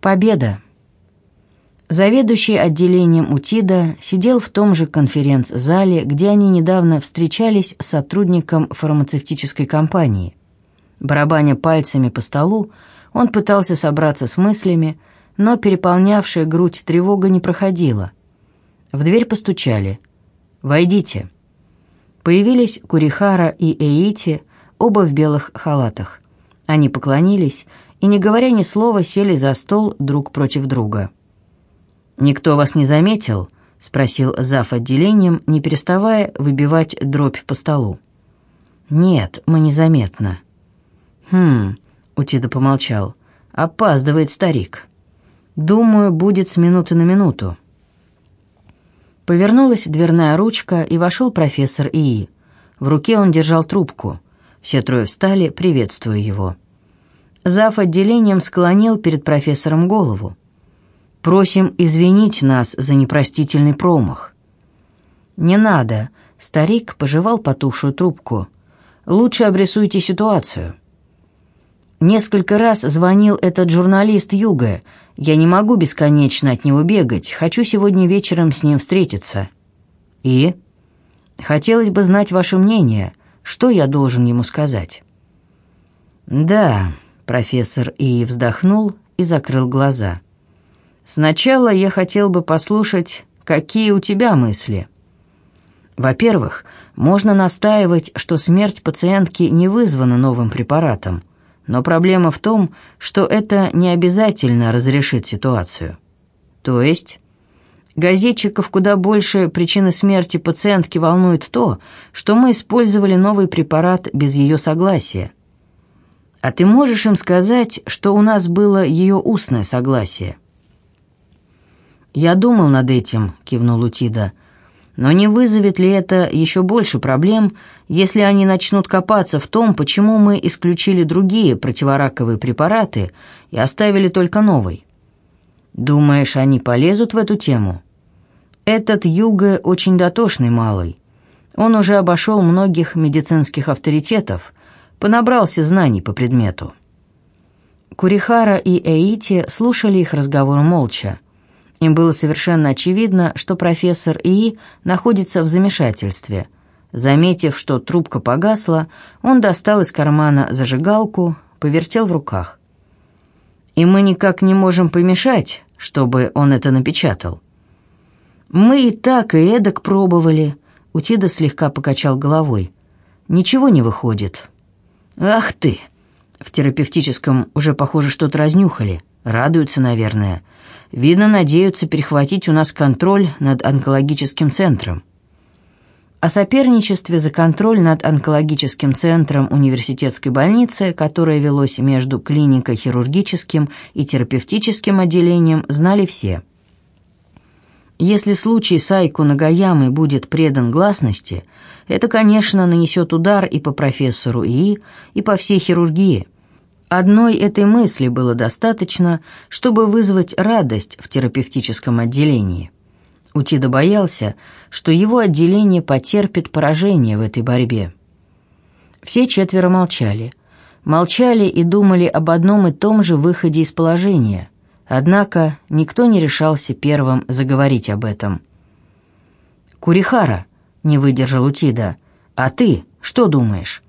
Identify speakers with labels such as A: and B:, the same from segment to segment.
A: Победа. Заведующий отделением УТИДа сидел в том же конференц-зале, где они недавно встречались с сотрудником фармацевтической компании. Барабаня пальцами по столу, он пытался собраться с мыслями, но переполнявшая грудь тревога не проходила. В дверь постучали. «Войдите». Появились Курихара и Эити, оба в белых халатах. Они поклонились и, не говоря ни слова, сели за стол друг против друга. «Никто вас не заметил?» — спросил зав. отделением, не переставая выбивать дробь по столу. «Нет, мы незаметно». «Хм...» — Утида помолчал. «Опаздывает старик. Думаю, будет с минуты на минуту». Повернулась дверная ручка, и вошел профессор ИИ. В руке он держал трубку. Все трое встали, приветствуя его. Зав. отделением склонил перед профессором голову. Просим извинить нас за непростительный промах». «Не надо», — старик пожевал потухшую трубку. «Лучше обрисуйте ситуацию». Несколько раз звонил этот журналист Юга. Я не могу бесконечно от него бегать. Хочу сегодня вечером с ним встретиться. И? Хотелось бы знать ваше мнение. Что я должен ему сказать? Да, профессор И вздохнул и закрыл глаза. Сначала я хотел бы послушать, какие у тебя мысли. Во-первых, можно настаивать, что смерть пациентки не вызвана новым препаратом, но проблема в том, что это не обязательно разрешит ситуацию. То есть газетчиков куда больше причины смерти пациентки волнует то, что мы использовали новый препарат без ее согласия. А ты можешь им сказать, что у нас было ее устное согласие? «Я думал над этим», — кивнул Утида. «Но не вызовет ли это еще больше проблем, если они начнут копаться в том, почему мы исключили другие противораковые препараты и оставили только новый? Думаешь, они полезут в эту тему?» Этот Юга очень дотошный малый. Он уже обошел многих медицинских авторитетов, понабрался знаний по предмету. Курихара и Эити слушали их разговор молча. Им было совершенно очевидно, что профессор И находится в замешательстве. Заметив, что трубка погасла, он достал из кармана зажигалку, повертел в руках. «И мы никак не можем помешать, чтобы он это напечатал». «Мы и так, и эдак пробовали», — Утида слегка покачал головой. «Ничего не выходит». «Ах ты!» В терапевтическом уже, похоже, что-то разнюхали. Радуются, наверное. Видно, надеются перехватить у нас контроль над онкологическим центром. О соперничестве за контроль над онкологическим центром университетской больницы, которое велось между клинико-хирургическим и терапевтическим отделением, знали все. Если случай Сайку Нагаямы будет предан гласности, это, конечно, нанесет удар и по профессору ИИ, и по всей хирургии – Одной этой мысли было достаточно, чтобы вызвать радость в терапевтическом отделении. Утида боялся, что его отделение потерпит поражение в этой борьбе. Все четверо молчали. Молчали и думали об одном и том же выходе из положения. Однако никто не решался первым заговорить об этом. «Курихара», — не выдержал Утида, — «а ты что думаешь?»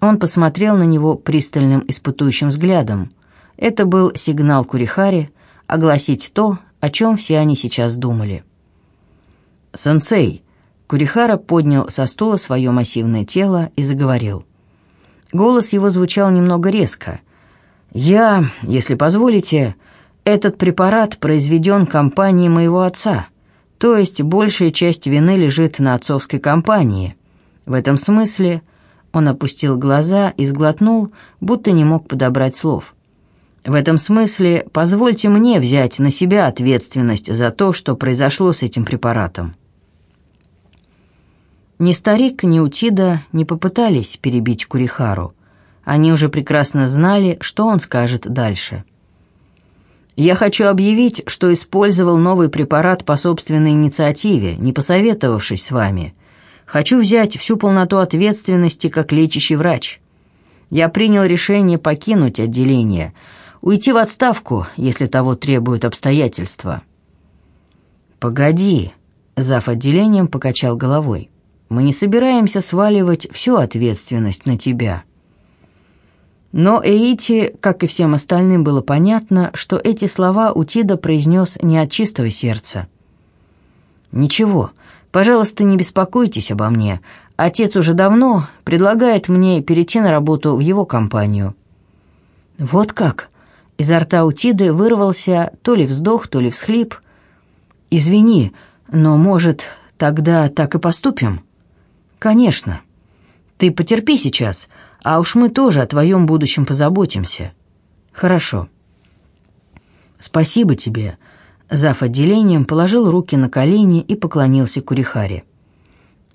A: Он посмотрел на него пристальным испытующим взглядом. Это был сигнал Курихари огласить то, о чем все они сейчас думали. «Сенсей!» Курихара поднял со стула свое массивное тело и заговорил. Голос его звучал немного резко. «Я, если позволите, этот препарат произведен компанией моего отца, то есть большая часть вины лежит на отцовской компании. В этом смысле он опустил глаза и сглотнул, будто не мог подобрать слов. В этом смысле позвольте мне взять на себя ответственность за то, что произошло с этим препаратом. Ни старик, ни Утида не попытались перебить Курихару. Они уже прекрасно знали, что он скажет дальше. «Я хочу объявить, что использовал новый препарат по собственной инициативе, не посоветовавшись с вами. Хочу взять всю полноту ответственности как лечащий врач. Я принял решение покинуть отделение. уйти в отставку, если того требуют обстоятельства». «Погоди», — зав. отделением покачал головой. «Мы не собираемся сваливать всю ответственность на тебя». Но Эйти, как и всем остальным, было понятно, что эти слова Утида произнес не от чистого сердца. «Ничего, пожалуйста, не беспокойтесь обо мне. Отец уже давно предлагает мне перейти на работу в его компанию». «Вот как?» Изо рта Утиды вырвался то ли вздох, то ли всхлип. «Извини, но, может, тогда так и поступим?» «Конечно. Ты потерпи сейчас, а уж мы тоже о твоем будущем позаботимся». «Хорошо». «Спасибо тебе». Зав. отделением положил руки на колени и поклонился Курихаре.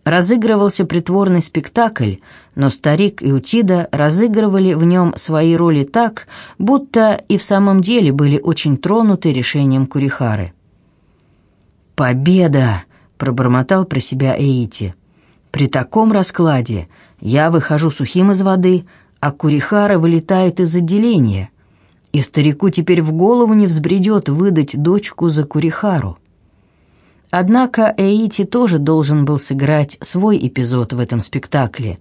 A: Разыгрывался притворный спектакль, но старик и Утида разыгрывали в нем свои роли так, будто и в самом деле были очень тронуты решением Курихары. «Победа!» — пробормотал про себя Эити. «При таком раскладе я выхожу сухим из воды, а Курихара вылетает из отделения, и старику теперь в голову не взбредет выдать дочку за Курихару». Однако Эйти тоже должен был сыграть свой эпизод в этом спектакле.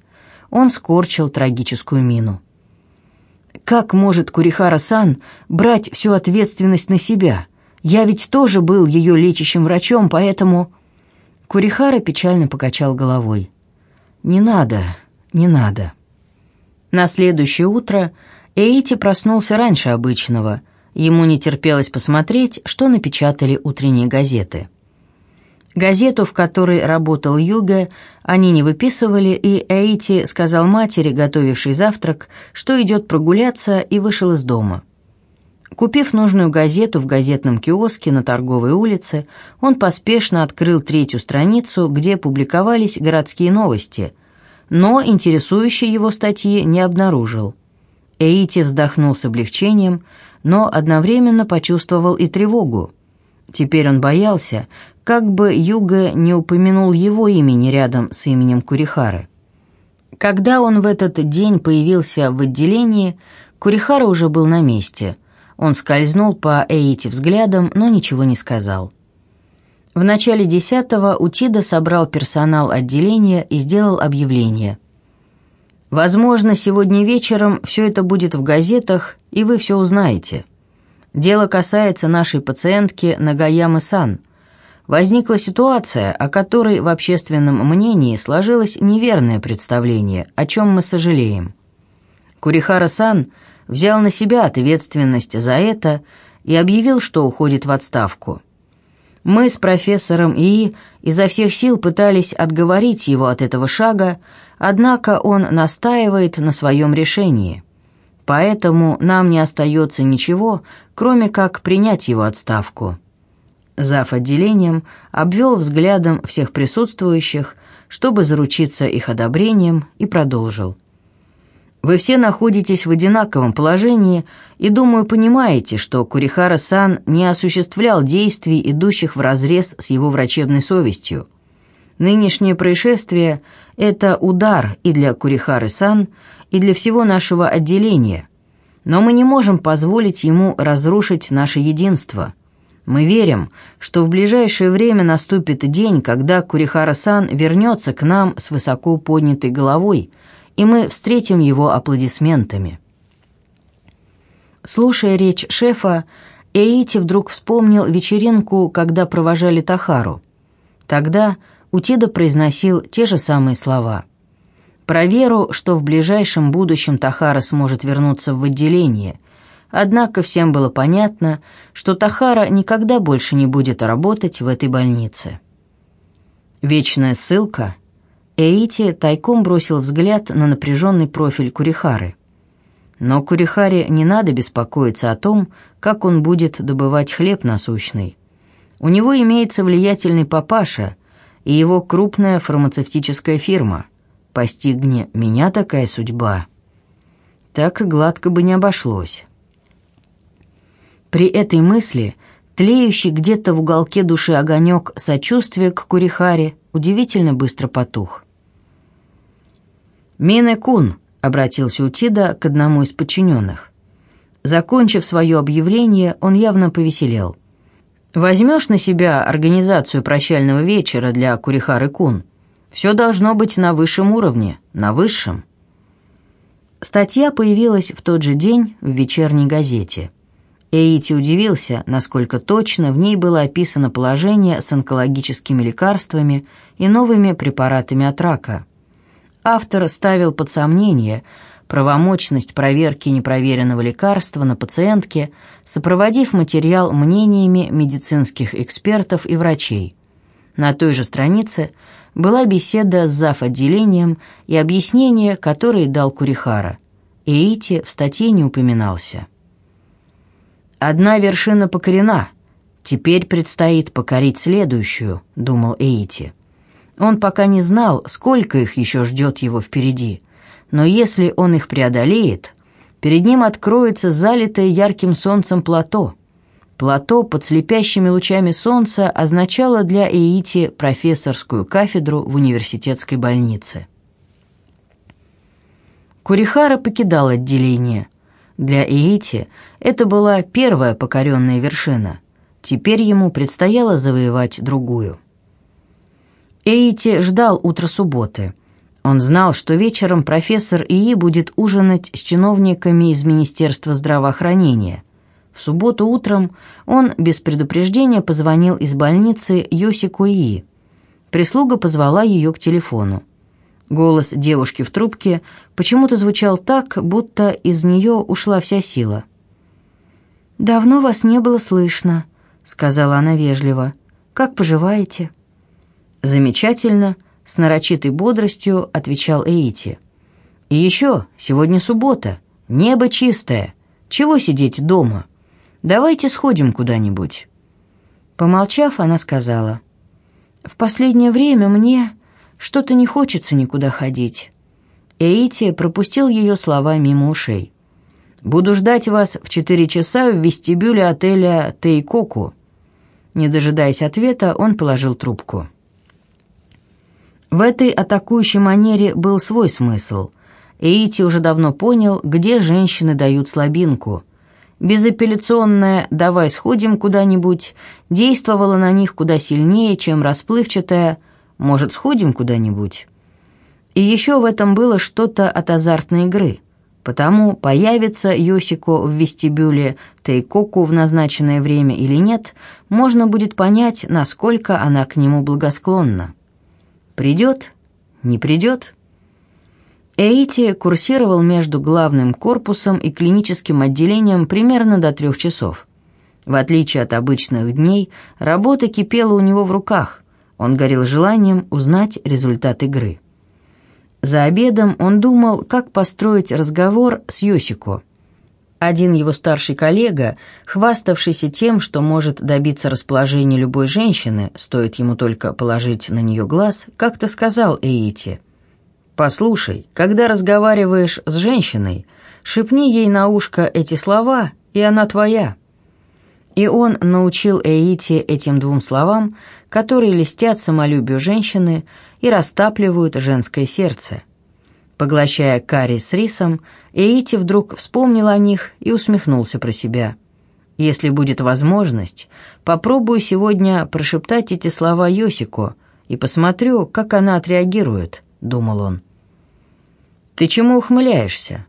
A: Он скорчил трагическую мину. «Как может Курихара-сан брать всю ответственность на себя? Я ведь тоже был ее лечащим врачом, поэтому...» Курихара печально покачал головой. «Не надо, не надо». На следующее утро Эйти проснулся раньше обычного. Ему не терпелось посмотреть, что напечатали утренние газеты. Газету, в которой работал Юга, они не выписывали, и Эйти сказал матери, готовившей завтрак, что идет прогуляться, и вышел из дома. Купив нужную газету в газетном киоске на торговой улице, он поспешно открыл третью страницу, где публиковались городские новости, но интересующей его статьи не обнаружил. Эйти вздохнул с облегчением, но одновременно почувствовал и тревогу. Теперь он боялся, как бы Юга не упомянул его имени рядом с именем Курихары. Когда он в этот день появился в отделении, Курихара уже был на месте. Он скользнул по Эйти взглядом, но ничего не сказал. В начале десятого Утида собрал персонал отделения и сделал объявление. «Возможно, сегодня вечером все это будет в газетах, и вы все узнаете. Дело касается нашей пациентки Нагаямы-сан – возникла ситуация, о которой в общественном мнении сложилось неверное представление, о чем мы сожалеем. Курихара-сан взял на себя ответственность за это и объявил, что уходит в отставку. Мы с профессором ИИ изо всех сил пытались отговорить его от этого шага, однако он настаивает на своем решении. Поэтому нам не остается ничего, кроме как принять его отставку. Зав. отделением обвел взглядом всех присутствующих, чтобы заручиться их одобрением, и продолжил. «Вы все находитесь в одинаковом положении и, думаю, понимаете, что Курихара-сан не осуществлял действий, идущих вразрез с его врачебной совестью. Нынешнее происшествие – это удар и для Курихары-сан, и для всего нашего отделения, но мы не можем позволить ему разрушить наше единство». Мы верим, что в ближайшее время наступит день, когда Курихара-сан вернется к нам с высоко поднятой головой, и мы встретим его аплодисментами. Слушая речь шефа, Эйти вдруг вспомнил вечеринку, когда провожали Тахару. Тогда Утида произносил те же самые слова. Про веру, что в ближайшем будущем Тахара сможет вернуться в отделение – Однако всем было понятно, что Тахара никогда больше не будет работать в этой больнице. Вечная ссылка. Эйти тайком бросил взгляд на напряженный профиль Курихары. Но Курихаре не надо беспокоиться о том, как он будет добывать хлеб насущный. У него имеется влиятельный папаша и его крупная фармацевтическая фирма. Постигни меня такая судьба. Так и гладко бы не обошлось. При этой мысли тлеющий где-то в уголке души огонек сочувствия к Курихаре удивительно быстро потух. «Мине-кун», — обратился Утида к одному из подчиненных, Закончив свое объявление, он явно повеселел. «Возьмешь на себя организацию прощального вечера для Курихары Кун? Все должно быть на высшем уровне, на высшем». Статья появилась в тот же день в вечерней газете. Эйти удивился, насколько точно в ней было описано положение с онкологическими лекарствами и новыми препаратами от рака. Автор ставил под сомнение – правомочность проверки непроверенного лекарства на пациентке, сопроводив материал мнениями медицинских экспертов и врачей. На той же странице была беседа с зав. отделением и объяснение, которое дал Курихара. Эйти в статье не упоминался. «Одна вершина покорена, теперь предстоит покорить следующую», — думал Эйти. Он пока не знал, сколько их еще ждет его впереди — но если он их преодолеет, перед ним откроется залитое ярким солнцем плато. Плато под слепящими лучами солнца означало для Эити профессорскую кафедру в университетской больнице. Курихара покидал отделение. Для Эити это была первая покоренная вершина. Теперь ему предстояло завоевать другую. Эйти ждал утра субботы – он знал, что вечером профессор ИИ будет ужинать с чиновниками из Министерства здравоохранения. В субботу утром он без предупреждения позвонил из больницы Йосику ИИ. Прислуга позвала ее к телефону. Голос девушки в трубке почему-то звучал так, будто из нее ушла вся сила. «Давно вас не было слышно», — сказала она вежливо. «Как поживаете?» «Замечательно», — с нарочитой бодростью отвечал Эйти. «И еще, сегодня суббота, небо чистое. Чего сидеть дома? Давайте сходим куда-нибудь». Помолчав, она сказала, «В последнее время мне что-то не хочется никуда ходить». Эйти пропустил ее слова мимо ушей. «Буду ждать вас в четыре часа в вестибюле отеля Тейкоку». Не дожидаясь ответа, он положил трубку. В этой атакующей манере был свой смысл. Эйти уже давно понял, где женщины дают слабинку. Безапелляционное «давай сходим куда-нибудь» действовало на них куда сильнее, чем расплывчатое «может, сходим куда-нибудь». И еще в этом было что-то от азартной игры. Потому появится Йосико в вестибюле Тейкоку в назначенное время или нет, можно будет понять, насколько она к нему благосклонна. Придет? Не придет? Эйти курсировал между главным корпусом и клиническим отделением примерно до трех часов. В отличие от обычных дней, работа кипела у него в руках. Он горел желанием узнать результат игры. За обедом он думал, как построить разговор с Йосико – один его старший коллега, хваставшийся тем, что может добиться расположения любой женщины, стоит ему только положить на нее глаз, как-то сказал Эйти. «Послушай, когда разговариваешь с женщиной, шепни ей на ушко эти слова, и она твоя». И он научил Эйти этим двум словам, которые листят самолюбию женщины и растапливают женское сердце – Поглощая карри с рисом, Эйти вдруг вспомнил о них и усмехнулся про себя. «Если будет возможность, попробую сегодня прошептать эти слова Йосико и посмотрю, как она отреагирует», — думал он. «Ты чему ухмыляешься?»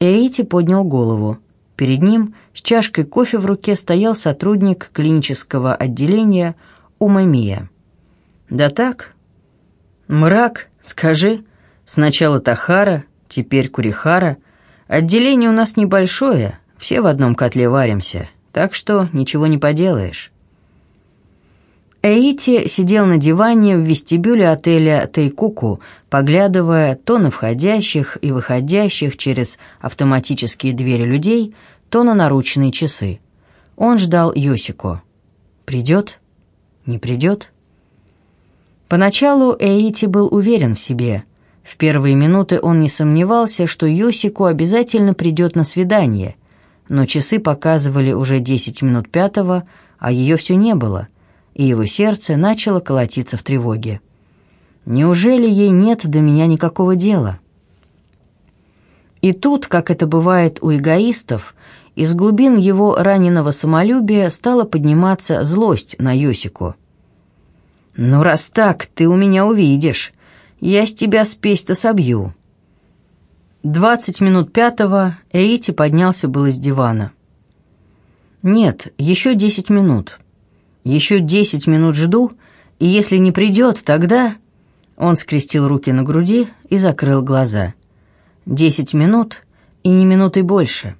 A: Эйти поднял голову. Перед ним с чашкой кофе в руке стоял сотрудник клинического отделения Умамия. «Да так?» «Мрак, скажи», Сначала Тахара, теперь Курихара. Отделение у нас небольшое, все в одном котле варимся, так что ничего не поделаешь». Эйти сидел на диване в вестибюле отеля Тайкуку, поглядывая то на входящих и выходящих через автоматические двери людей, то на наручные часы. Он ждал Йосико. «Придет? Не придет?» Поначалу Эйти был уверен в себе – в первые минуты он не сомневался, что Йосику обязательно придет на свидание, но часы показывали уже десять минут пятого, а ее все не было, и его сердце начало колотиться в тревоге. Неужели ей нет до меня никакого дела? И тут, как это бывает у эгоистов, Из глубин его раненого самолюбия стала подниматься злость на Йосику. «Ну, раз так, ты у меня увидишь. Я с тебя спесь-то собью». Двадцать минут пятого Эйти поднялся был из дивана. «Нет, еще десять минут. Еще десять минут жду, и если не придет, тогда...» Он скрестил руки на груди и закрыл глаза. «Десять минут и не минуты больше».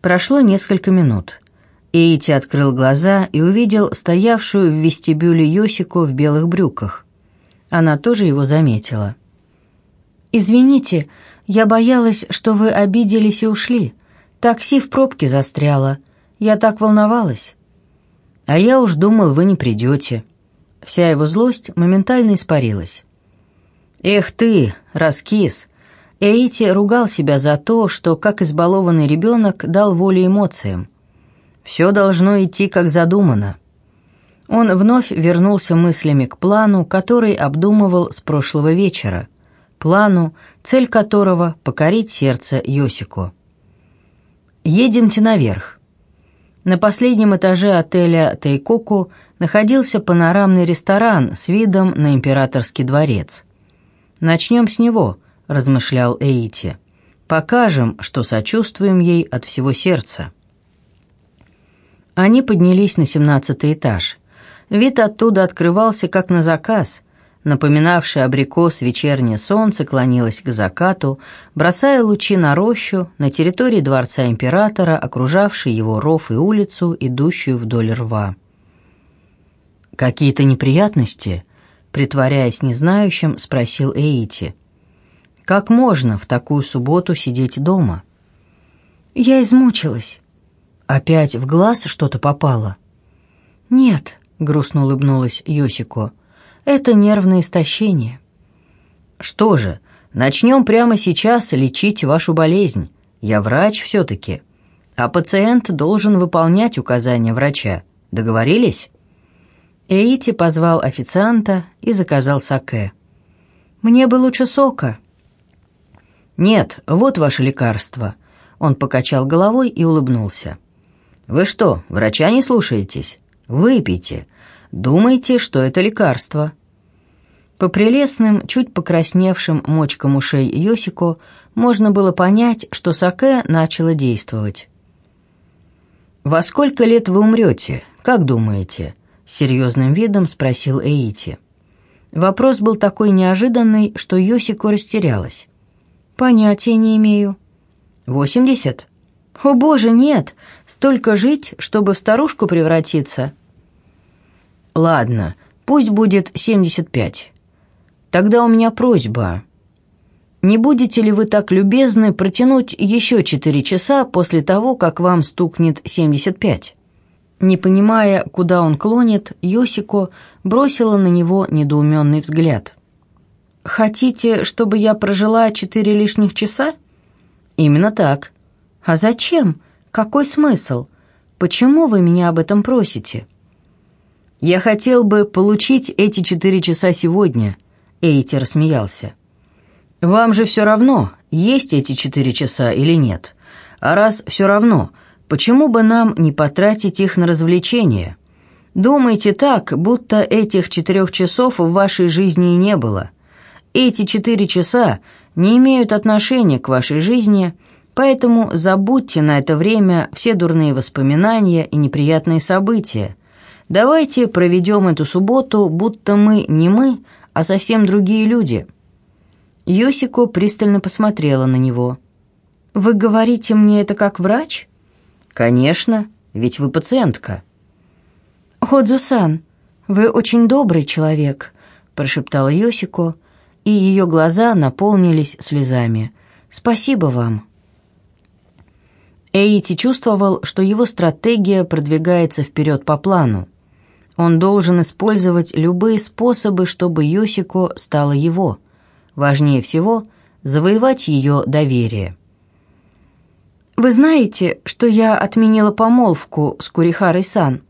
A: Прошло несколько минут. Эйти открыл глаза и увидел стоявшую в вестибюле Йосику в белых брюках. Она тоже его заметила. «Извините, я боялась, что вы обиделись и ушли. Такси в пробке застряло. Я так волновалась». «А я уж думал, вы не придете». Вся его злость моментально испарилась. «Эх ты, раскис!» Эйти ругал себя за то, что, как избалованный ребенок, дал волю эмоциям. Все должно идти, как задумано. Он вновь вернулся мыслями к плану, который обдумывал с прошлого вечера. Плану, цель которого — покорить сердце Йосику. «Едемте наверх». На последнем этаже отеля Тайкоку находился панорамный ресторан с видом на императорский дворец. «Начнем с него», — размышлял Эйти. «Покажем, что сочувствуем ей от всего сердца». Они поднялись на семнадцатый этаж. Вид оттуда открывался как на заказ. Напоминавшее абрикос вечернее солнце клонилось к закату, бросая лучи на рощу на территории дворца императора, окружавший его ров и улицу, идущую вдоль рва. «Какие-то неприятности?» Притворяясь незнающим, спросил Эйти. «Как можно в такую субботу сидеть дома?» «Я измучилась». Опять в глаз что-то попало? Нет, грустно улыбнулась Йосико. Это нервное истощение. Что же, начнем прямо сейчас лечить вашу болезнь. Я врач все-таки. А пациент должен выполнять указания врача. Договорились? Эйти позвал официанта и заказал саке. «Мне бы лучше сока». «Нет, вот ваше лекарство». Он покачал головой и улыбнулся. Вы что, врача не слушаетесь? Выпейте. Думайте, что это лекарство». По прелестным, чуть покрасневшим мочкам ушей Йосико можно было понять, что саке начало действовать. «Во сколько лет вы умрете, как думаете?» — серьезным видом спросил Эйти. Вопрос был такой неожиданный, что Йосико растерялась. «Понятия не имею». «Восемьдесят?» «О, боже, нет! Столько жить, чтобы в старушку превратиться!» «Ладно, пусть будет семьдесят пять. Тогда у меня просьба. Не будете ли вы так любезны протянуть еще четыре часа после того, как вам стукнет семьдесят пять?» Не понимая, куда он клонит, Йосико бросила на него недоуменный взгляд. «Хотите, чтобы я прожила четыре лишних часа?» «Именно так. «А зачем? Какой смысл? Почему вы меня об этом просите?» «Я хотел бы получить эти четыре часа сегодня», — Эйти рассмеялся. «Вам же все равно, есть эти четыре часа или нет. А раз все равно, почему бы нам не потратить их на развлечения? Думайте так, будто этих четырех часов в вашей жизни и не было. Эти четыре часа не имеют отношения к вашей жизни, — Поэтому забудьте на это время все дурные воспоминания и неприятные события. Давайте проведем эту субботу, будто мы не мы, а совсем другие люди». Йосико пристально посмотрела на него. «Вы говорите мне это как врач?» «Конечно, ведь вы пациентка». «Ходзусан, вы очень добрый человек», — прошептала Йосико, и ее глаза наполнились слезами. «Спасибо вам». Эйти чувствовал, что его стратегия продвигается вперед по плану. Он должен использовать любые способы, чтобы Йосико стала его. Важнее всего – завоевать ее доверие. «Вы знаете, что я отменила помолвку с Курихарой-сан?»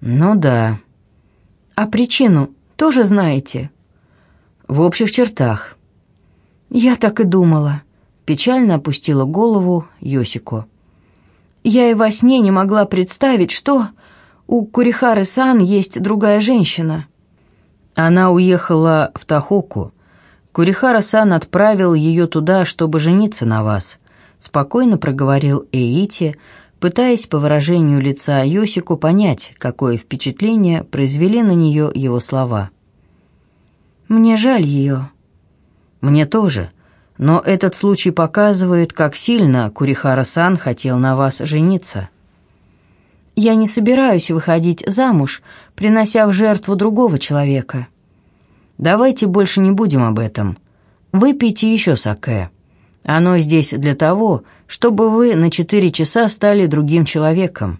A: «Ну да». «А причину тоже знаете?» «В общих чертах». «Я так и думала» печально опустила голову Йосико. Я и во сне не могла представить, что у Курихары-сан есть другая женщина».
B: Она уехала в Тахоку. Курихара-сан отправил ее туда, чтобы жениться на вас, спокойно проговорил Эйти, пытаясь по выражению лица Йосику понять, какое впечатление произвели на нее его слова.
A: «Мне жаль ее».
B: «Мне тоже. Но этот случай показывает, как сильно Курихара-сан хотел на вас жениться».
A: «Я не собираюсь выходить замуж, принося в жертву другого человека».
B: «Давайте больше не будем об этом. Выпейте еще саке». Оно здесь для того, чтобы вы на четыре часа стали другим человеком.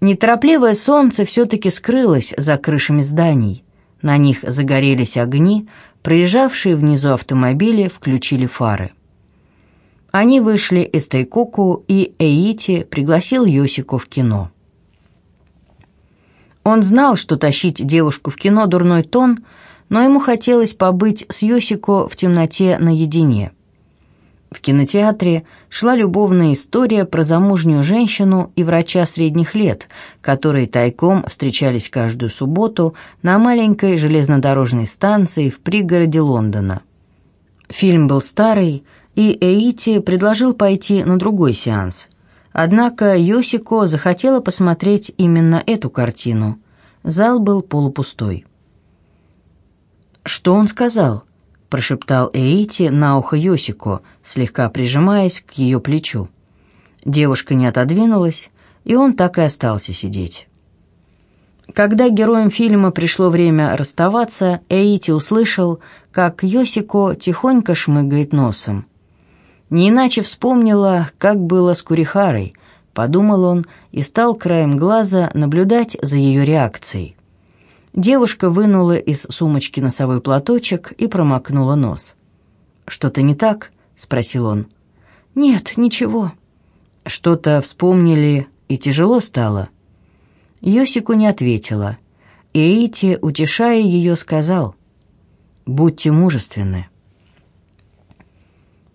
B: Неторопливое солнце все-таки скрылось за крышами зданий. На них загорелись огни, проезжавшие внизу автомобили включили фары. Они вышли из Тайкоку, и Эйти пригласил Йосику в кино. Он знал, что тащить девушку в кино дурной тон, но ему хотелось побыть с Йосико в темноте наедине – в кинотеатре шла любовная история про замужнюю женщину и врача средних лет, которые тайком встречались каждую субботу на маленькой железнодорожной станции в пригороде Лондона. Фильм был старый, и Эйти предложил пойти на другой сеанс. Однако Йосико захотела посмотреть именно эту картину. Зал был полупустой. «Что он сказал?» прошептал Эйти на ухо Йосико, слегка прижимаясь к ее плечу. Девушка не отодвинулась, и он так и остался сидеть. Когда героям фильма пришло время расставаться, Эйти услышал, как Йосико тихонько шмыгает носом. Не иначе вспомнила, как было с Курихарой, подумал он и стал краем глаза наблюдать за ее реакцией. Девушка вынула из сумочки носовой платочек и промокнула нос. «Что-то не так?» — спросил он.
A: «Нет, ничего».
B: «Что-то вспомнили и тяжело стало?»
A: Йосику не ответила. Эйти, утешая ее, сказал,
B: «Будьте мужественны».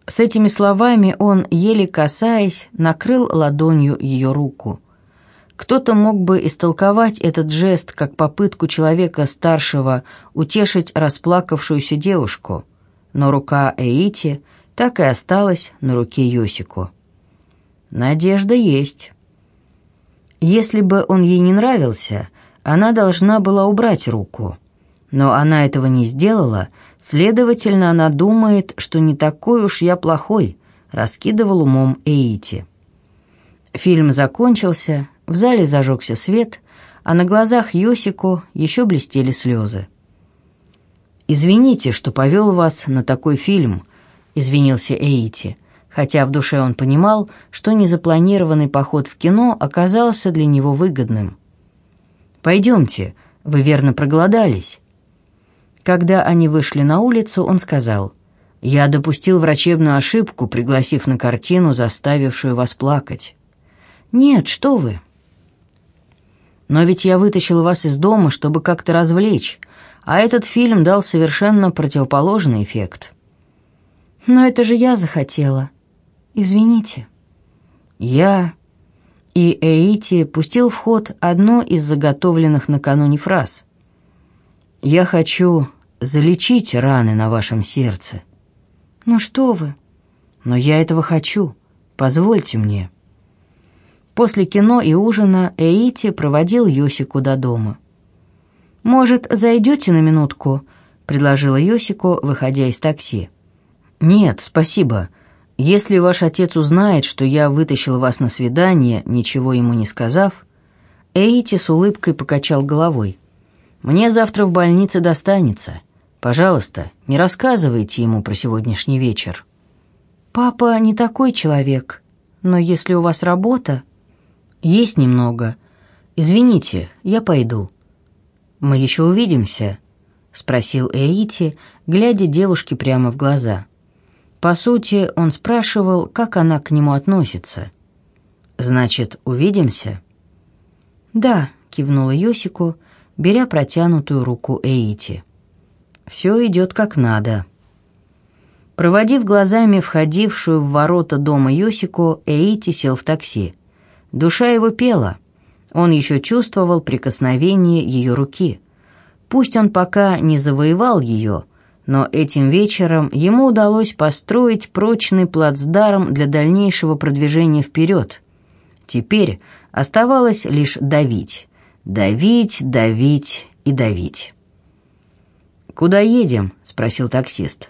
A: С этими словами он, еле касаясь, накрыл ладонью ее руку. Кто-то мог бы истолковать этот жест как попытку человека старшего утешить расплакавшуюся девушку, но рука Эити так и осталась на руке Йосику. Надежда есть. Если бы он ей не нравился, она должна была убрать руку. Но она этого не сделала, следовательно, она думает, что не такой уж я плохой, раскидывал умом Эити. Фильм закончился, в зале зажегся свет, а на глазах Йосико еще блестели слезы.
B: «Извините, что повел вас на такой фильм», — извинился Эйти, хотя в душе он понимал, что незапланированный поход в кино оказался для него выгодным. «Пойдемте, вы верно проголодались». Когда они вышли на улицу, он сказал, «Я допустил врачебную ошибку, пригласив на картину, заставившую вас плакать».
A: «Нет, что вы»,
B: но ведь я вытащил вас из дома, чтобы как-то развлечь, а этот фильм дал совершенно противоположный эффект.
A: Но это же я захотела. Извините.
B: Я... И Эйти пустил в ход одну из заготовленных накануне фраз. «Я хочу залечить раны на вашем сердце».
A: «Ну что вы?»
B: «Но я этого хочу. Позвольте мне». После кино и ужина Эйти проводил Йосику до дома.
A: «Может, зайдете на минутку?» — предложила Йосику, выходя из такси.
B: «Нет, спасибо. Если ваш отец узнает, что я вытащил вас на свидание, ничего ему не сказав...» Эйти с улыбкой покачал головой. «Мне завтра в больнице достанется. Пожалуйста, не рассказывайте ему про сегодняшний вечер».
A: «Папа не такой человек, но если у вас работа...»
B: «Есть немного. Извините, я пойду». «Мы еще увидимся?» — спросил Эйти, глядя девушке прямо в глаза. По сути, он спрашивал, как она к нему относится. «Значит, увидимся?»
A: «Да», — кивнула Йосику, беря протянутую руку Эйти.
B: «Все идет как надо».
A: Проводив глазами входившую в ворота дома Йосику, Эйти сел в такси. Душа его пела. Он еще чувствовал прикосновение ее руки. Пусть он пока не завоевал ее, но этим вечером ему удалось построить прочный плацдарм для дальнейшего продвижения вперед. Теперь оставалось лишь давить, давить, давить и давить. «Куда едем?» — спросил таксист.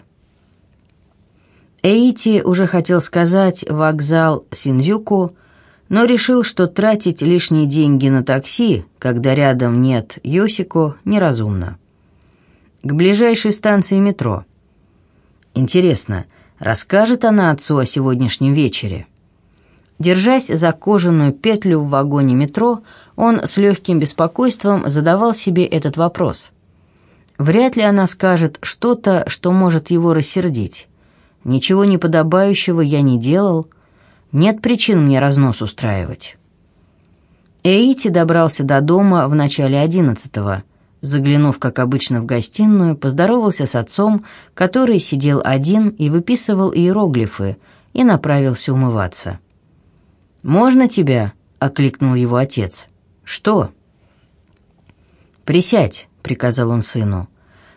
A: Эйти уже хотел сказать «вокзал Синдзюку», но решил, что тратить лишние деньги на такси, когда рядом нет Йосико, неразумно. К ближайшей станции метро. Интересно, расскажет она отцу о сегодняшнем вечере? Держась за кожаную петлю в вагоне метро, он с легким беспокойством задавал себе этот вопрос. Вряд ли она скажет что-то, что может его рассердить. Ничего неподобающего я не делал. Нет причин мне разнос устраивать. Эйти добрался до дома в начале одиннадцатого. Заглянув, как обычно, в гостиную, поздоровался с отцом, который сидел один и выписывал иероглифы, и направился умываться. «Можно тебя?» — окликнул его отец. «Что?» «Присядь», — приказал он сыну.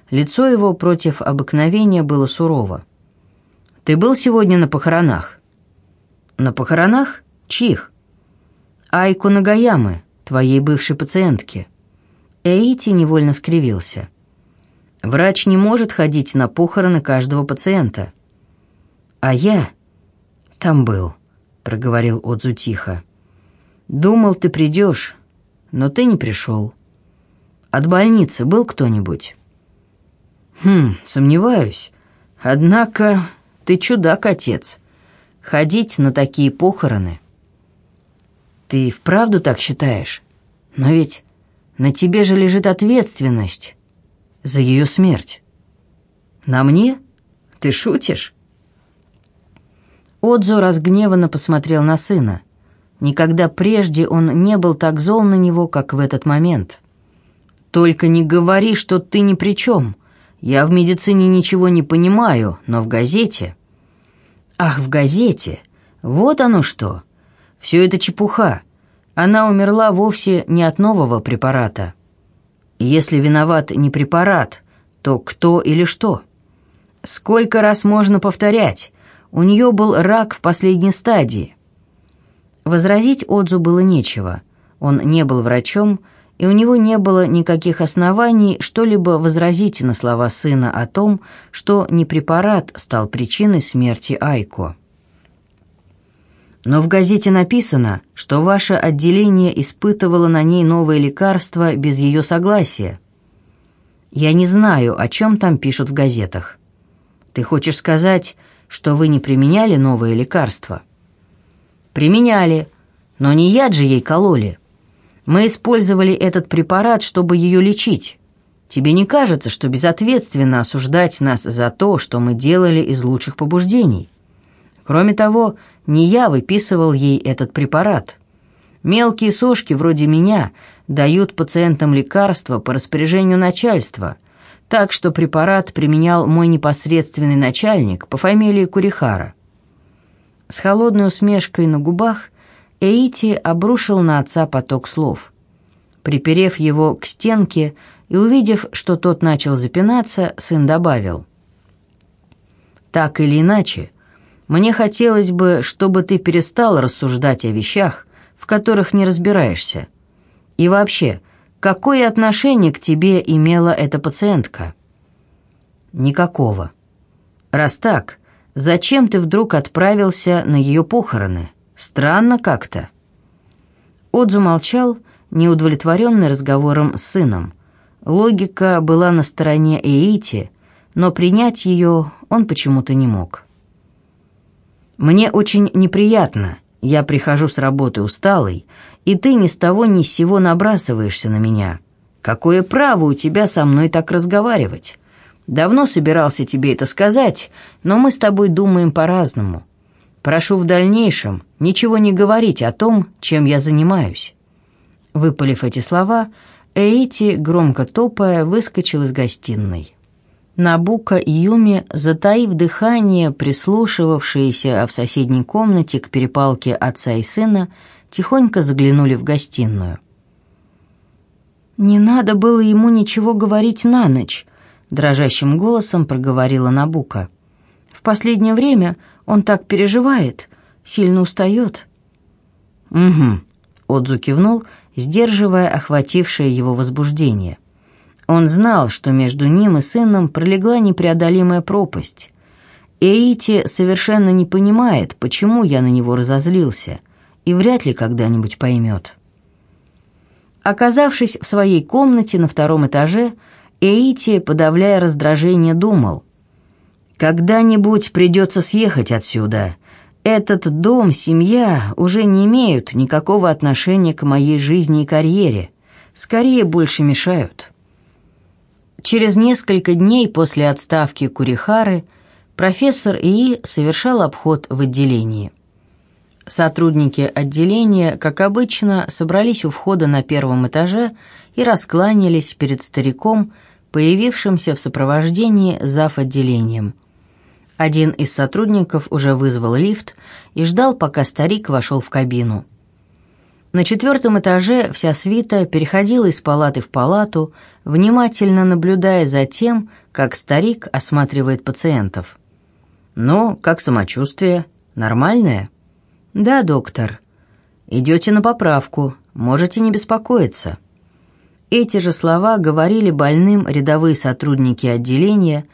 A: Лицо его против обыкновения было сурово. Ты был сегодня на похоронах?» «На похоронах? Чьих?» «Айку Нагаямы, твоей бывшей пациентки». Эйти невольно скривился. «Врач не может ходить на похороны каждого пациента». «А я там был», — проговорил Отзу тихо. «Думал, ты придешь, но ты не пришел. От больницы был кто-нибудь?» «Хм, сомневаюсь. Однако ты чудак, отец. Ходить на такие похороны. Ты вправду так считаешь? Но ведь на тебе же лежит ответственность за ее смерть. На мне? Ты шутишь? Отзо разгневанно посмотрел на сына. Никогда прежде он не был так зол на него, как в этот момент. «Только не говори, что ты ни при чем. Я в медицине ничего не понимаю, но в газете...» «Ах, в газете! Вот оно что! Все это чепуха. Она умерла вовсе не от нового препарата. Если виноват не препарат, то кто или что? Сколько раз можно повторять? У нее был рак в последней стадии». Возразить Отзу было нечего. Он не был врачом, и у него не было никаких оснований что-либо возразить на слова сына о том, что не препарат стал причиной смерти Айко. Но в газете написано, что ваше отделение испытывало на ней новое лекарство без ее согласия. Я не знаю, о чем там пишут в газетах. Ты хочешь сказать, что вы не применяли новое лекарство? Применяли, но не яд же ей кололи. Мы использовали этот препарат, чтобы ее лечить. Тебе не кажется, что безответственно осуждать нас за то, что мы делали из лучших побуждений? Кроме того, не я выписывал ей этот препарат. Мелкие сошки вроде меня дают пациентам лекарства по распоряжению начальства, так что препарат применял мой непосредственный начальник по фамилии Курихара. С холодной усмешкой на губах Эйти обрушил на отца поток слов. Приперев его к стенке и увидев, что тот начал запинаться, сын добавил. «Так или иначе, мне хотелось бы, чтобы ты перестал рассуждать о вещах, в которых не разбираешься. И вообще, какое отношение к тебе имела эта пациентка?» «Никакого. Раз так, зачем ты вдруг отправился на ее похороны?» Странно как-то». Отзу молчал, неудовлетворенный разговором с сыном. Логика была на стороне Эйти, но принять ее он почему-то не мог. «Мне очень неприятно. Я прихожу с работы усталый, и ты ни с того ни с сего набрасываешься на меня. Какое право у тебя со мной так разговаривать? Давно собирался тебе это сказать, но мы с тобой думаем по-разному. Прошу в дальнейшем ничего не говорить о том, чем я занимаюсь». Выпалив эти слова, Эйти, громко топая, выскочил из гостиной. Набука и Юми, затаив дыхание, прислушивавшиеся в соседней комнате к перепалке отца и сына, тихонько заглянули в гостиную. «Не надо было ему ничего говорить на ночь», — дрожащим голосом проговорила Набука. «В последнее время он так переживает, сильно устает».
B: «Угу», — Отзу кивнул, сдерживая охватившее его возбуждение. Он знал, что между ним и сыном пролегла непреодолимая пропасть. Эйти совершенно не понимает, почему я на него разозлился, и вряд ли когда-нибудь поймет. Оказавшись в своей комнате на втором этаже, Эйти, подавляя раздражение, думал, «Когда-нибудь придется съехать отсюда. Этот дом, семья уже не имеют никакого отношения к моей жизни и карьере. Скорее, больше мешают». Через несколько дней после отставки Курихары профессор ИИ совершал обход в отделении. Сотрудники отделения, как обычно, собрались у входа на первом этаже и раскланялись перед стариком, появившимся в сопровождении зав. отделением. Один из сотрудников уже вызвал лифт и ждал, пока старик вошел в кабину. На четвертом этаже вся свита переходила из палаты в палату, внимательно наблюдая за тем, как старик осматривает пациентов. «Ну, как самочувствие? Нормальное?» «Да, доктор. Идете на поправку, можете не беспокоиться». Эти же слова говорили больным рядовые сотрудники отделения,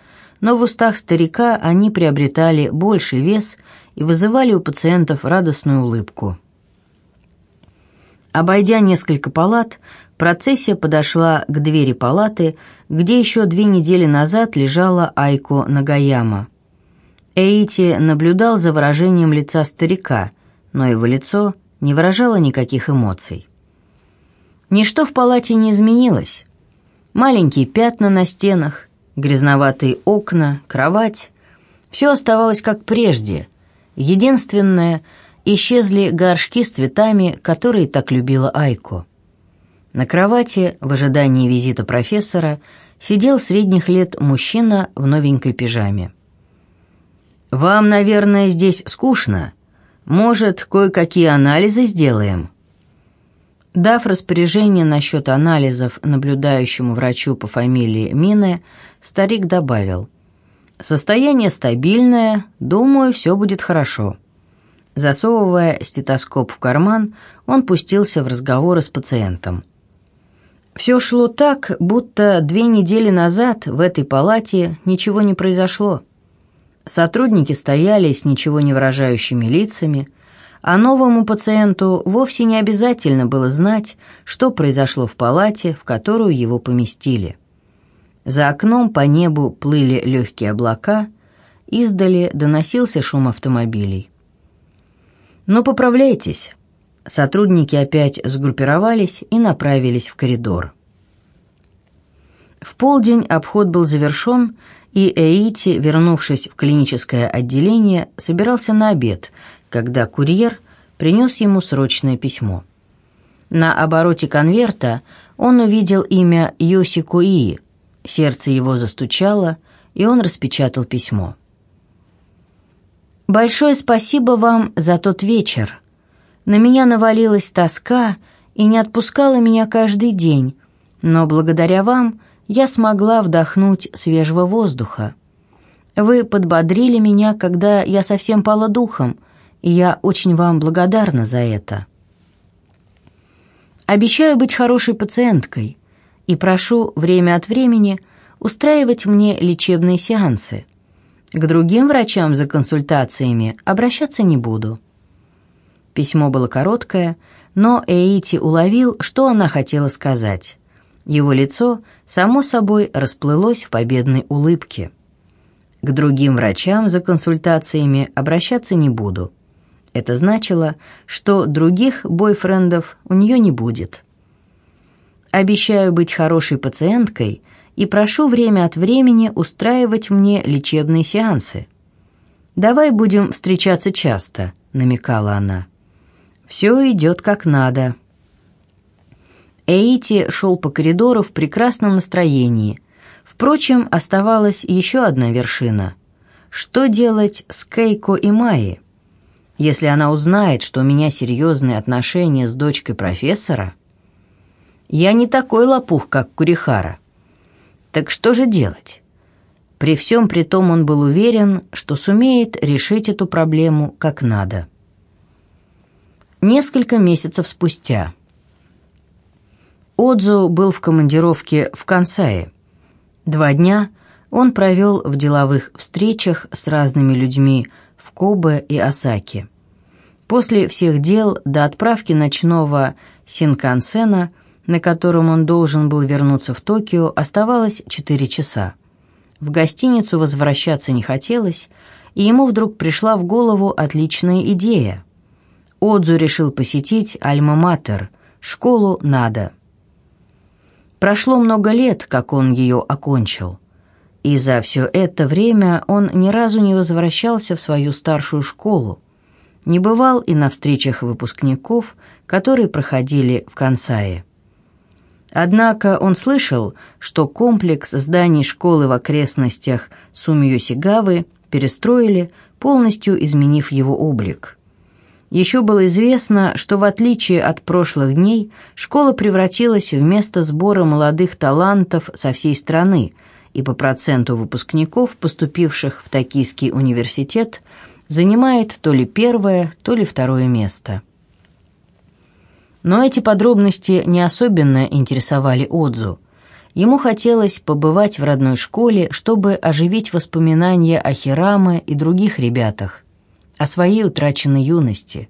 B: но в устах старика они приобретали больший вес и вызывали у пациентов радостную улыбку. Обойдя несколько палат, процессия подошла к двери палаты, где еще две недели назад лежала Айко Нагаяма. Эйти наблюдал за выражением лица старика, но его лицо не выражало никаких эмоций. Ничто в палате не изменилось. Маленькие пятна на стенах, грязноватые окна, кровать. Все оставалось как прежде. Единственное — исчезли горшки с цветами, которые так любила Айко. На кровати, в ожидании визита профессора, сидел средних лет мужчина в новенькой пижаме. «Вам, наверное, здесь скучно. Может, кое-какие анализы сделаем?» Дав распоряжение насчет анализов наблюдающему врачу по фамилии Мине, старик добавил, «Состояние стабильное, думаю, все будет хорошо». Засовывая стетоскоп в карман, он пустился в разговоры с пациентом. Все шло так, будто две недели назад в этой палате ничего не произошло. Сотрудники стояли с ничего не выражающими лицами, а новому пациенту вовсе не обязательно было знать, что произошло в палате, в которую его поместили. За окном по небу плыли легкие облака, издали доносился шум автомобилей. Но поправляйтесь. Сотрудники опять сгруппировались и направились в коридор. В полдень обход был завершен, и Эйти, вернувшись в клиническое отделение, собирался на обед, когда курьер принес ему срочное письмо. На обороте конверта он увидел имя Йоси Куи. Сердце его застучало, и он распечатал письмо. Большое спасибо вам за тот вечер. На меня навалилась тоска и не отпускала меня каждый день, но благодаря вам я смогла вдохнуть свежего воздуха. Вы подбодрили меня, когда я совсем пала духом, и я очень вам благодарна за это. Обещаю быть хорошей пациенткой и прошу время от времени устраивать мне лечебные сеансы. К другим врачам за консультациями обращаться не буду». Письмо было короткое, но Эйти уловил, что она хотела сказать. Его лицо, само собой, расплылось в победной улыбке. «К другим врачам за консультациями обращаться не буду». Это значило, что других бойфрендов у нее не будет. «Обещаю быть хорошей пациенткой», и прошу время от времени устраивать мне лечебные сеансы. «Давай будем встречаться часто», — намекала она. «Все идет как надо». Эйти шел по коридору в прекрасном настроении.
A: Впрочем, оставалась еще одна вершина. Что делать с Кейко и Майей? Если она узнает, что у меня серьезные отношения с дочкой профессора, я не такой лопух, как Курихара. Так что же делать? При всем при том он был уверен, что сумеет решить эту проблему как надо. Несколько месяцев спустя. Отзу был в командировке в Кансае. Два дня он провел в деловых встречах с разными людьми в Кобе и Осаке. После всех дел до отправки ночного Синкансена, на котором он должен был вернуться в Токио, оставалось четыре часа. В гостиницу возвращаться не хотелось, и ему вдруг пришла в голову отличная идея. Отзу решил посетить Альма-Матер, школу надо. Прошло много лет, как он ее окончил. И за все это время он ни разу не возвращался в свою старшую школу, не бывал и на встречах выпускников, которые проходили в Кансае. Однако он слышал, что комплекс зданий школы в окрестностях Сумиюсигавы перестроили, полностью изменив его облик. Еще было известно, что в отличие от прошлых дней, школа превратилась в место сбора молодых талантов со всей страны, и по проценту выпускников, поступивших в Токийский университет, занимает то ли первое, то ли второе место. Но эти подробности не особенно интересовали Отзу. Ему хотелось побывать в родной школе, чтобы оживить воспоминания о Хираме и других ребятах, о своей утраченной юности.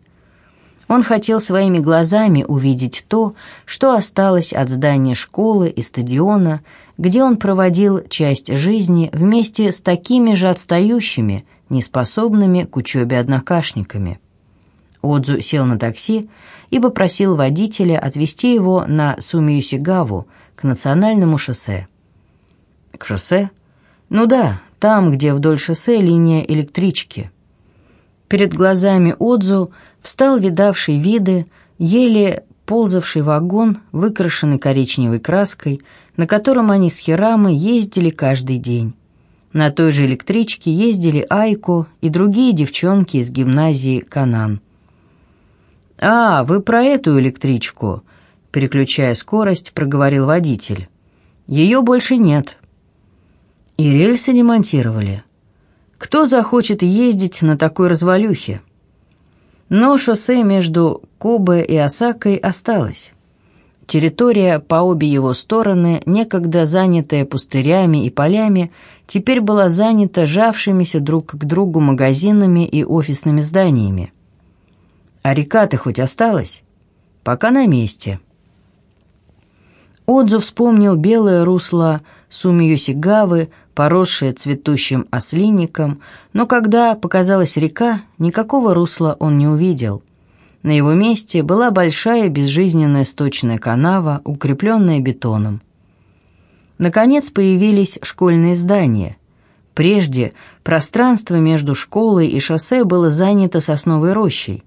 A: Он хотел своими глазами увидеть то, что осталось от здания школы и стадиона, где он проводил часть жизни вместе с такими же отстающими, неспособными к учебе однокашниками. Отзу сел на такси и попросил водителя отвезти его на Сумиюсигаву к национальному шоссе. К шоссе? Ну да, там, где вдоль шоссе линия электрички. Перед глазами Отзу встал видавший виды, еле ползавший вагон, выкрашенный коричневой краской, на котором они с Хирамой ездили каждый день. На той же электричке ездили Айко и другие девчонки из гимназии Канан. «А, вы про эту электричку?» Переключая скорость, проговорил водитель. «Ее больше нет». «И рельсы демонтировали. Кто захочет ездить на такой развалюхе?» Но шоссе между Кобе и Осакой осталось. Территория по обе его стороны, некогда занятая пустырями и полями, теперь была занята жавшимися друг к другу магазинами и офисными зданиями. А река-то хоть осталась? Пока на месте. Отзу вспомнил белое русло Сумиюсигавы, поросшее цветущим ослинником, но когда показалась река, никакого русла он не увидел. На его месте была большая безжизненная сточная канава, укрепленная бетоном. Наконец появились школьные здания. Прежде пространство между школой и шоссе было занято сосновой рощей.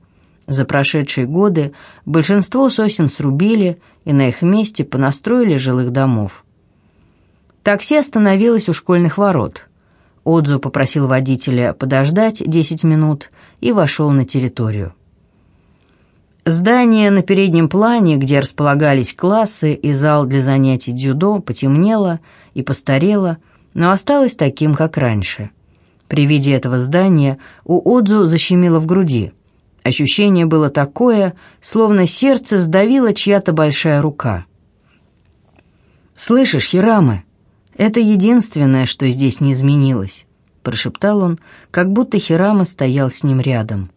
A: За прошедшие годы большинство сосен срубили и на их месте понастроили жилых домов. Такси остановилось у школьных ворот. Отзу попросил водителя подождать 10 минут и вошел на территорию. Здание на переднем плане, где располагались классы и зал для занятий дзюдо, потемнело и постарело, но осталось таким, как раньше. При виде этого здания у Отзу защемило в груди – Ощущение было такое, словно сердце сдавила чья-то большая рука. «Слышишь, Хирамы, это единственное, что здесь не изменилось», — прошептал он, как будто Хирама стоял с ним рядом.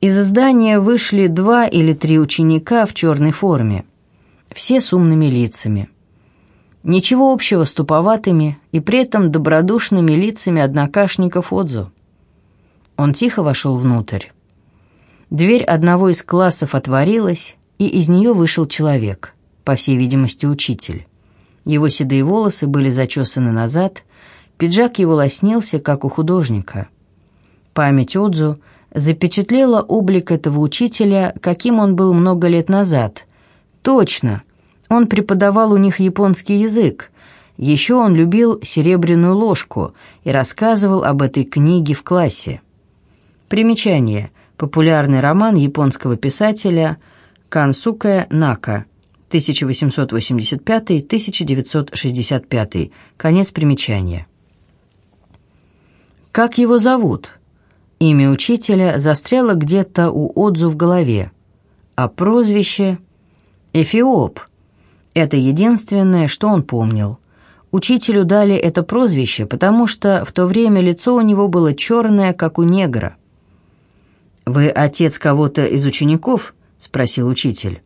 A: Из здания вышли два или три ученика в черной форме, все с умными лицами. Ничего общего с туповатыми и при этом добродушными лицами однокашников Отзу. Он тихо вошел внутрь. Дверь одного из классов отворилась, и из нее вышел человек, по всей видимости, учитель. Его седые волосы были зачесаны назад, пиджак его лоснился, как у художника. Память Отзу запечатлела облик этого учителя, каким он был много лет назад. Точно, он преподавал у них японский язык, Еще он любил «Серебряную ложку» и рассказывал об этой книге в классе. Примечание. Популярный роман японского писателя Кансуке Нака, 1885-1965. Конец примечания. Как его зовут? Имя учителя застряло где-то у Отзу в голове, а прозвище — Эфиоп. Это единственное, что он помнил. Учителю дали это прозвище, потому что в то время лицо у него было черное, как у негра. «Вы отец кого-то из учеников?» — спросил учитель.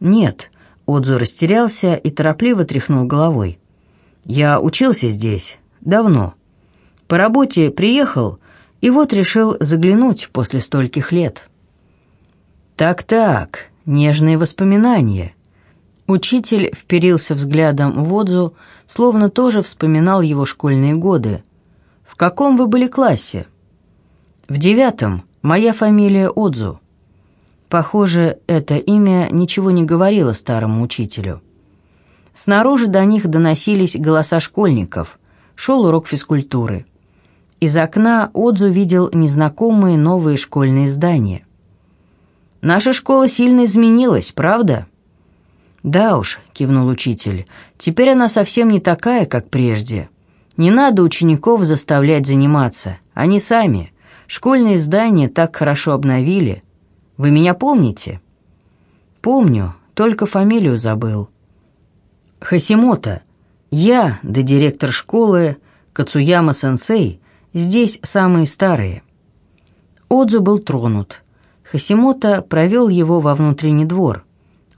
A: «Нет», — Отзу растерялся и торопливо тряхнул головой. «Я учился здесь. Давно. По работе приехал, и вот решил заглянуть после стольких лет. Так-так, нежные воспоминания. Учитель вперился взглядом в Отзу, словно тоже вспоминал его школьные годы. В каком вы были классе? В девятом. Моя фамилия Отзу. Похоже, это имя ничего не говорило старому учителю. Снаружи до них доносились голоса школьников. Шел урок физкультуры. Из окна Отзу видел незнакомые новые школьные здания. «Наша школа сильно изменилась, правда?» «Да уж», — кивнул учитель, — «теперь она совсем не такая, как прежде. Не надо учеников заставлять заниматься, они сами. Школьные здания так хорошо обновили. Вы меня помните?» «Помню, только фамилию забыл». «Хасимото. Я, да директор школы, Кацуяма-сенсей, Здесь самые старые. Отзу был тронут. Хасимото провел его во внутренний двор.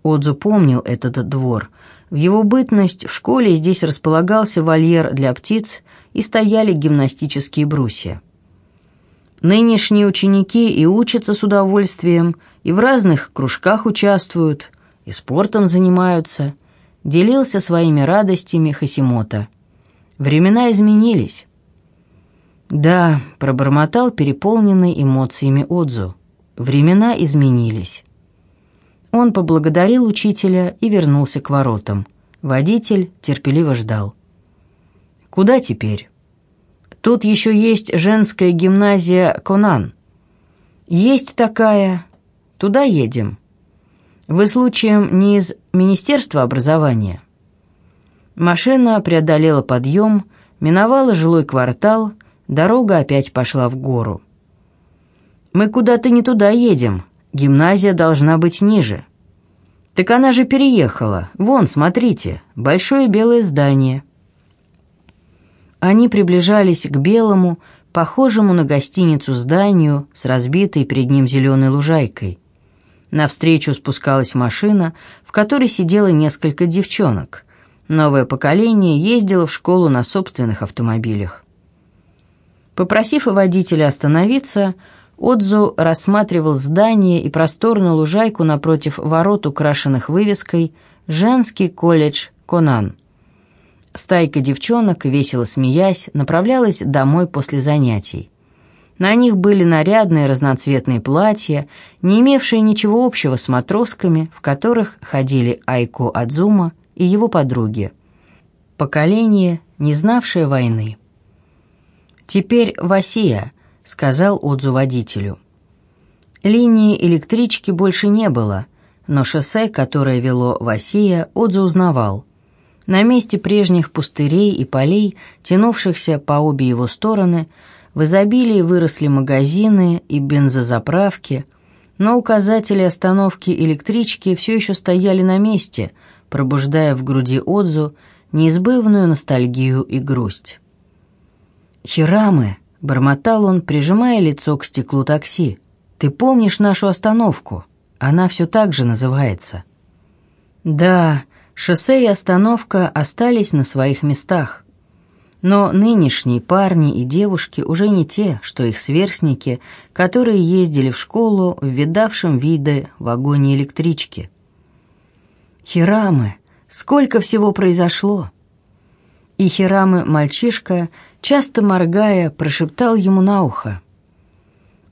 A: Отзу помнил этот двор. В его бытность в школе здесь располагался вольер для птиц и стояли гимнастические брусья. Нынешние ученики и учатся с удовольствием, и в разных кружках участвуют, и спортом занимаются, делился своими радостями Хасимото. Времена изменились. «Да», — пробормотал переполненный эмоциями Отзу. «Времена изменились». Он поблагодарил учителя и вернулся к воротам. Водитель терпеливо ждал. «Куда теперь?» «Тут еще есть женская гимназия Конан». «Есть такая. Туда едем». «Вы случаем не из Министерства образования?» Машина преодолела подъем, миновала жилой квартал — Дорога опять пошла в гору. «Мы куда-то не туда едем. Гимназия должна быть ниже». «Так она же переехала. Вон, смотрите, большое белое здание». Они приближались к белому, похожему на гостиницу зданию с разбитой перед ним зеленой лужайкой. Навстречу спускалась машина, в которой сидело несколько девчонок. Новое поколение ездило в школу на собственных автомобилях. Попросив водителя остановиться, Отзу рассматривал здание и просторную лужайку напротив ворот, украшенных вывеской «Женский колледж Конан». Стайка девчонок, весело смеясь, направлялась домой после занятий. На них были нарядные разноцветные платья, не имевшие ничего общего с матросками, в которых ходили Айко Адзума и его подруги. Поколение, не знавшее войны. «Теперь Васия», — сказал Отзу водителю. Линии электрички больше не было, но шоссе, которое вело Васия, Отзу узнавал. На месте прежних пустырей и полей, тянувшихся по обе его стороны, в изобилии выросли магазины и бензозаправки, но указатели остановки электрички все еще стояли на месте, пробуждая в груди Отзу неизбывную ностальгию и грусть. «Хирамы!» — бормотал он, прижимая лицо к стеклу такси. «Ты помнишь нашу остановку? Она все так же называется». «Да, шоссе и остановка остались на своих местах. Но нынешние парни и девушки уже не те, что их сверстники, которые ездили в школу в видавшем виды вагоне электрички. Хирамы, сколько всего произошло!» И Хирамы мальчишка часто моргая, прошептал ему на ухо.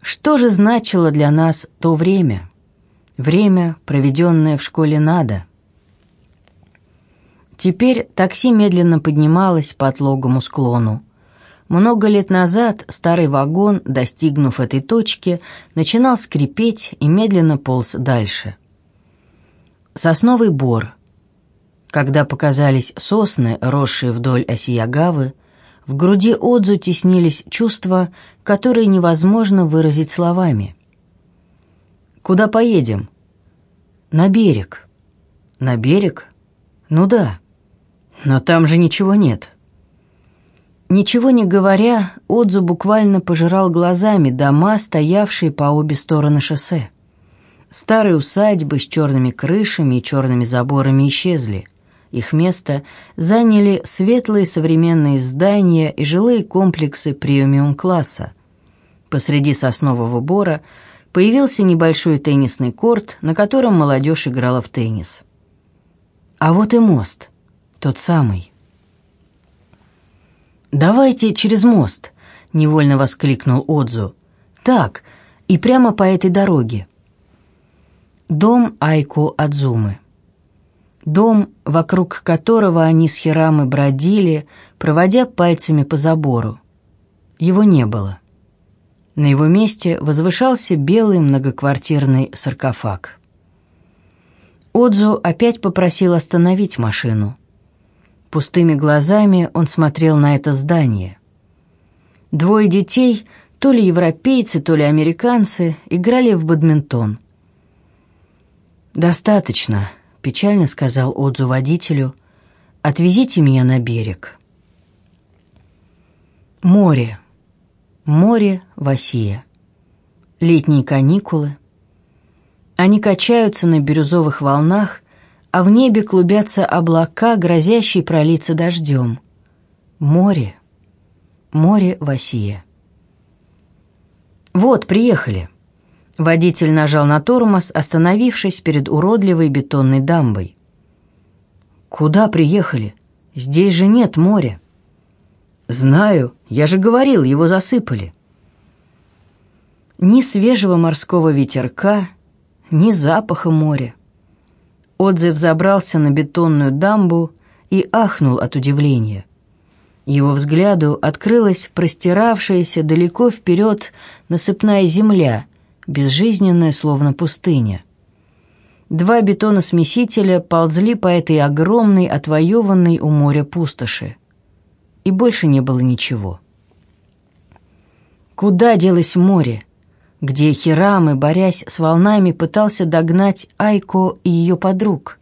A: Что же значило для нас то время? Время, проведенное в школе Нада. Теперь такси медленно поднималось по отлогому склону. Много лет назад старый вагон, достигнув этой точки, начинал скрипеть и медленно полз дальше. Сосновый бор. Когда показались сосны, росшие вдоль оси Ягавы, в груди Отзу теснились чувства, которые невозможно выразить словами. «Куда поедем?» «На берег». «На берег?» «Ну да. Но там же ничего нет». Ничего не говоря, Отзу буквально пожирал глазами дома, стоявшие по обе стороны шоссе. Старые усадьбы с черными крышами и черными заборами исчезли. Их место заняли светлые современные здания и жилые комплексы премиум-класса. Посреди соснового бора появился небольшой теннисный корт, на котором молодежь играла в теннис. А вот и мост, тот самый. «Давайте через мост», — невольно воскликнул Отзу. «Так, и прямо по этой дороге». Дом Айко Адзумы. Дом, вокруг которого они с Хирамой бродили, проводя пальцами по забору. Его не было. На его месте возвышался белый многоквартирный саркофаг. Отзу опять попросил остановить машину. Пустыми глазами он смотрел на это здание. Двое детей, то ли европейцы, то ли американцы, играли в бадминтон. «Достаточно», — печально сказал Отзу водителю. «Отвезите меня на берег». Море. Море Васия. Летние каникулы. Они качаются на бирюзовых волнах, а в небе клубятся облака, грозящие пролиться дождем. Море. Море Васия. «Вот, приехали». Водитель нажал на тормоз, остановившись перед уродливой бетонной дамбой. «Куда приехали? Здесь же нет моря». «Знаю, я же говорил, его засыпали». Ни свежего морского ветерка, ни запаха моря. Отзыв забрался на бетонную дамбу и ахнул от удивления. Его взгляду открылась простиравшаяся далеко вперед насыпная земля, безжизненная, словно пустыня. Два бетоносмесителя ползли по этой огромной, отвоеванной у моря пустоши. И больше не было ничего. Куда делось море? Где Хирамы, борясь с волнами, пытался догнать Айко и ее подруг.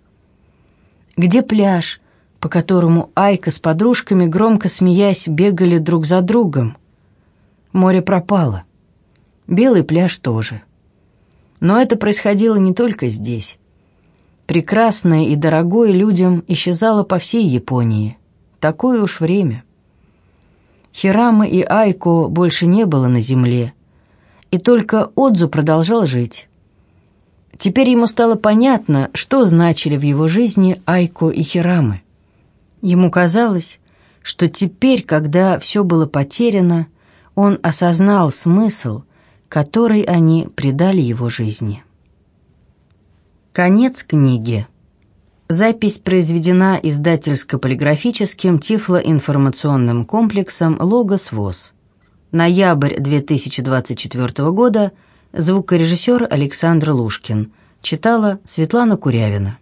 A: Где пляж, по которому Айка с подружками, громко смеясь, бегали друг за другом? Море пропало. Белый пляж тоже. Но это происходило не только здесь. Прекрасное и дорогое людям исчезало по всей Японии. Такое уж время. Хирамы и Айко больше не было на земле, и только Отзу продолжал жить. Теперь ему стало понятно, что значили в его жизни Айко и Хирамы. Ему казалось, что теперь, когда все было потеряно, он осознал смысл, который они придали его жизни. Конец книги. Запись произведена издательско-полиграфическим тифлоинформационным комплексом «Логос ВОЗ». Ноябрь 2024 года. Звукорежиссер Александр Лушкин. Читала Светлана Курявина.